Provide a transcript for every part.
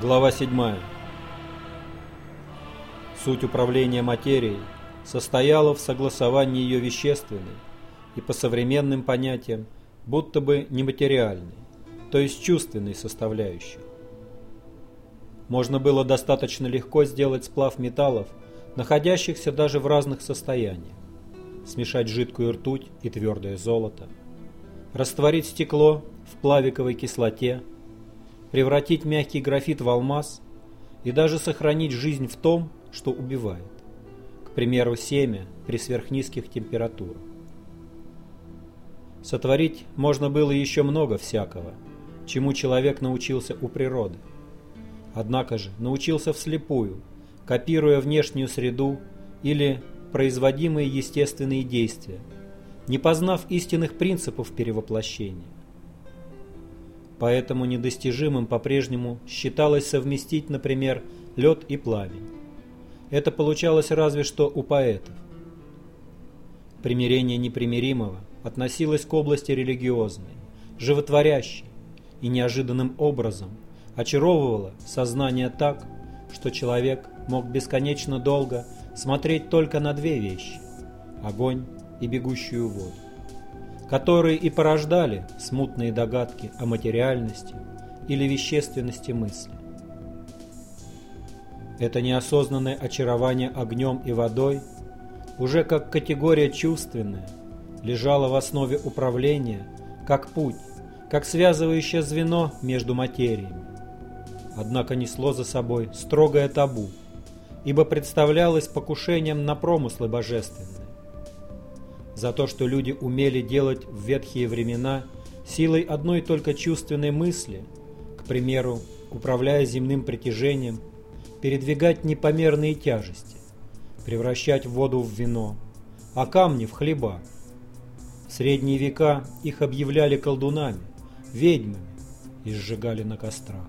Глава 7. Суть управления материей состояла в согласовании ее вещественной и по современным понятиям будто бы нематериальной, то есть чувственной составляющей. Можно было достаточно легко сделать сплав металлов, находящихся даже в разных состояниях, смешать жидкую ртуть и твердое золото, растворить стекло в плавиковой кислоте, превратить мягкий графит в алмаз и даже сохранить жизнь в том, что убивает. К примеру, семя при сверхнизких температурах. Сотворить можно было еще много всякого, чему человек научился у природы. Однако же научился вслепую, копируя внешнюю среду или производимые естественные действия, не познав истинных принципов перевоплощения. Поэтому недостижимым по-прежнему считалось совместить, например, лед и пламень. Это получалось разве что у поэтов. Примирение непримиримого относилось к области религиозной, животворящей и неожиданным образом очаровывало сознание так, что человек мог бесконечно долго смотреть только на две вещи – огонь и бегущую воду которые и порождали смутные догадки о материальности или вещественности мысли. Это неосознанное очарование огнем и водой уже как категория чувственная лежало в основе управления, как путь, как связывающее звено между материями. Однако несло за собой строгое табу, ибо представлялось покушением на промыслы божественные за то, что люди умели делать в ветхие времена силой одной только чувственной мысли, к примеру, управляя земным притяжением, передвигать непомерные тяжести, превращать воду в вино, а камни в хлеба. В средние века их объявляли колдунами, ведьмами и сжигали на кострах.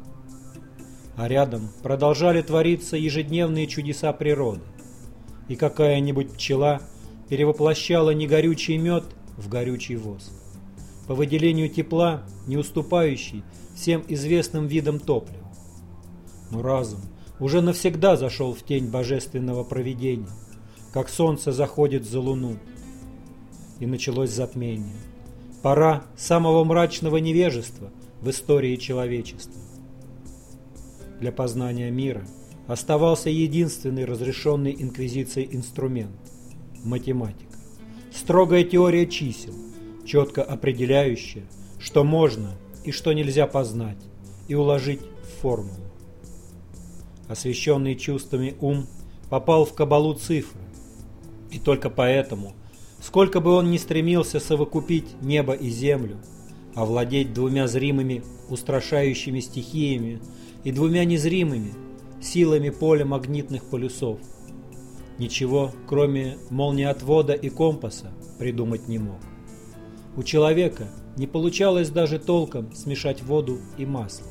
А рядом продолжали твориться ежедневные чудеса природы, и какая-нибудь пчела – перевоплощала негорючий мед в горючий воск. По выделению тепла, не уступающий всем известным видам топлива. Но разум уже навсегда зашел в тень божественного провидения, как солнце заходит за луну. И началось затмение. Пора самого мрачного невежества в истории человечества. Для познания мира оставался единственный разрешенный инквизицией инструмент математика. Строгая теория чисел, четко определяющая, что можно и что нельзя познать и уложить в формулу. Освещенный чувствами ум попал в кабалу цифры, и только поэтому, сколько бы он ни стремился совокупить небо и землю, овладеть двумя зримыми устрашающими стихиями и двумя незримыми силами поля магнитных полюсов – Ничего, кроме молниеотвода и компаса, придумать не мог. У человека не получалось даже толком смешать воду и масло.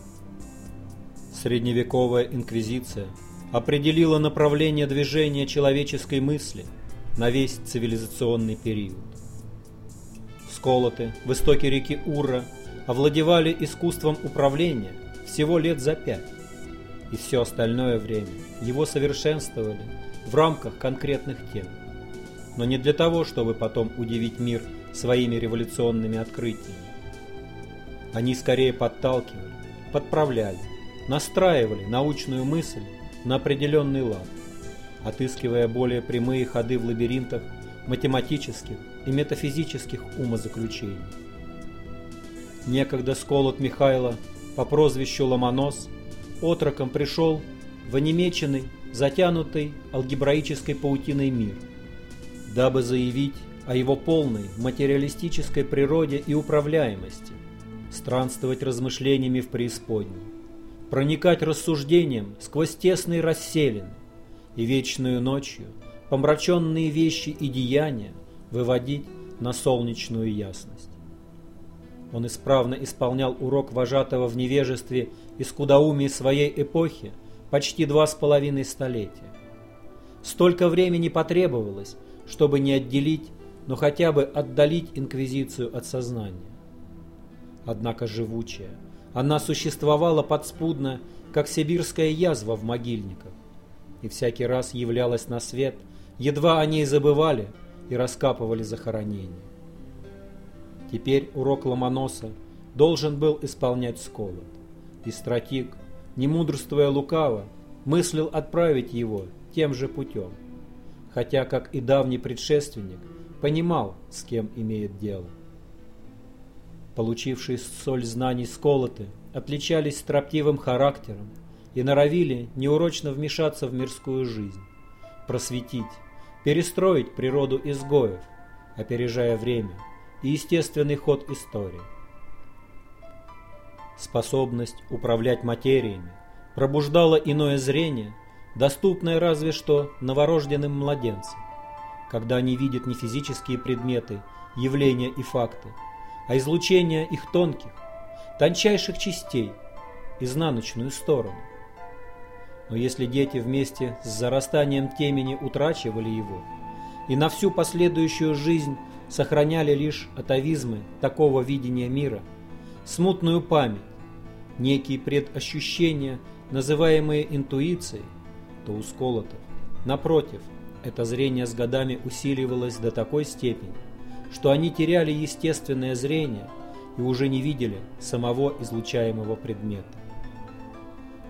Средневековая инквизиция определила направление движения человеческой мысли на весь цивилизационный период. Сколоты в истоке реки Ура овладевали искусством управления всего лет за пять, и все остальное время его совершенствовали в рамках конкретных тем. Но не для того, чтобы потом удивить мир своими революционными открытиями. Они скорее подталкивали, подправляли, настраивали научную мысль на определенный лад, отыскивая более прямые ходы в лабиринтах математических и метафизических умозаключений. Некогда сколот Михайла по прозвищу Ломонос отроком пришел в онемеченный затянутый алгебраической паутиной мир, дабы заявить о его полной материалистической природе и управляемости, странствовать размышлениями в преисподней, проникать рассуждением сквозь тесные расселины и вечную ночью помраченные вещи и деяния выводить на солнечную ясность. Он исправно исполнял урок вожатого в невежестве и скудоумии своей эпохи, почти два с половиной столетия. Столько времени потребовалось, чтобы не отделить, но хотя бы отдалить инквизицию от сознания. Однако живучая, она существовала подспудно как сибирская язва в могильниках, и всякий раз являлась на свет, едва о ней забывали и раскапывали захоронение. Теперь урок Ломоноса должен был исполнять сколот, и стратик, не мудрствуя лукаво, мыслил отправить его тем же путем, хотя, как и давний предшественник, понимал, с кем имеет дело. Получившие соль знаний сколоты отличались строптивым характером и норовили неурочно вмешаться в мирскую жизнь, просветить, перестроить природу изгоев, опережая время и естественный ход истории. Способность управлять материями пробуждала иное зрение, доступное разве что новорожденным младенцам, когда они видят не физические предметы, явления и факты, а излучение их тонких, тончайших частей, изнаночную сторону. Но если дети вместе с зарастанием темени утрачивали его и на всю последующую жизнь сохраняли лишь атовизмы такого видения мира, смутную память, некие предощущения, называемые интуицией, то у сколотов, напротив, это зрение с годами усиливалось до такой степени, что они теряли естественное зрение и уже не видели самого излучаемого предмета.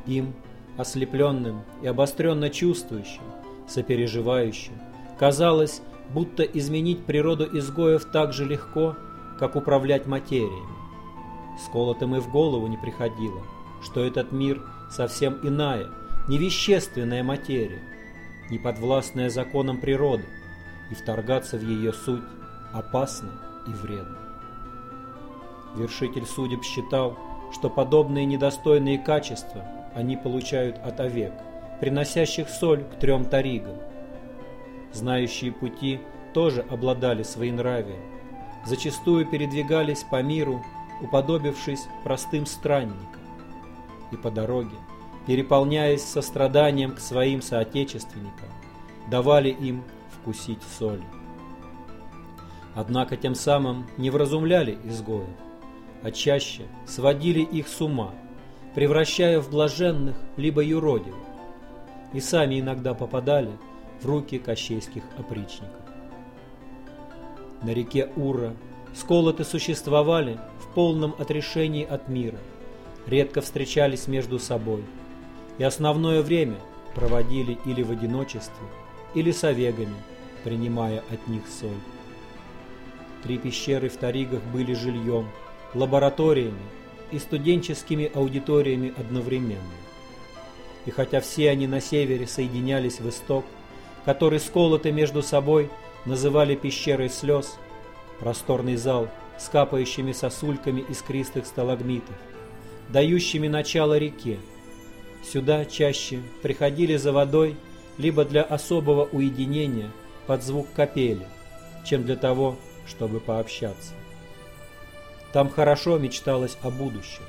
Им ослепленным и обостренно чувствующим, сопереживающим, казалось, будто изменить природу изгоев так же легко, как управлять материями. Сколотым и в голову не приходило, что этот мир совсем иная, невещественная материя, не подвластная законам природы, и вторгаться в ее суть опасно и вредно. Вершитель судеб считал, что подобные недостойные качества – они получают от овек, приносящих соль к трем таригам. Знающие пути тоже обладали своенравием, зачастую передвигались по миру, уподобившись простым странникам, и по дороге, переполняясь состраданием к своим соотечественникам, давали им вкусить соль. Однако тем самым не вразумляли изгоев, а чаще сводили их с ума – превращая в блаженных либо юродивых, и сами иногда попадали в руки кощейских опричников. На реке Ура сколоты существовали полном отрешении от мира, редко встречались между собой и основное время проводили или в одиночестве, или с овегами, принимая от них соль. Три пещеры в Таригах были жильем, лабораториями и студенческими аудиториями одновременно. И хотя все они на севере соединялись в исток, который сколоты между собой называли пещерой слез, просторный зал с капающими сосульками искристых сталагмитов, дающими начало реке, сюда чаще приходили за водой либо для особого уединения под звук капели, чем для того, чтобы пообщаться. Там хорошо мечталось о будущем.